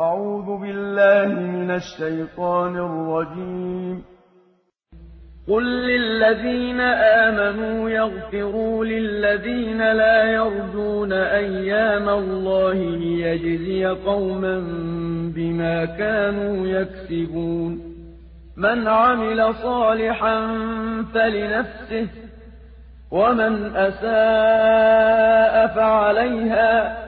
أعوذ بالله من الشيطان الرجيم. قل للذين آمنوا يغفروا للذين لا يرجون أيام الله ليجزي قوما بما كانوا يكسبون. من عمل صالحا فلنفسه ومن أساء فعليها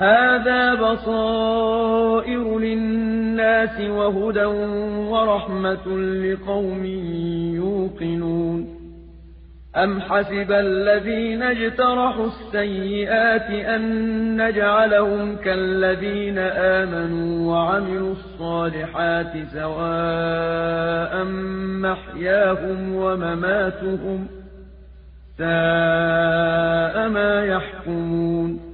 هذا بصائر للناس وهدى ورحمة لقوم يوقنون. أم حسب الذين اجترحوا السيئات أن نجعلهم كالذين آمنوا وعملوا الصالحات سواء محياهم ومماتهم ۖ سَاءَ مَا يَحْكُمُونَ.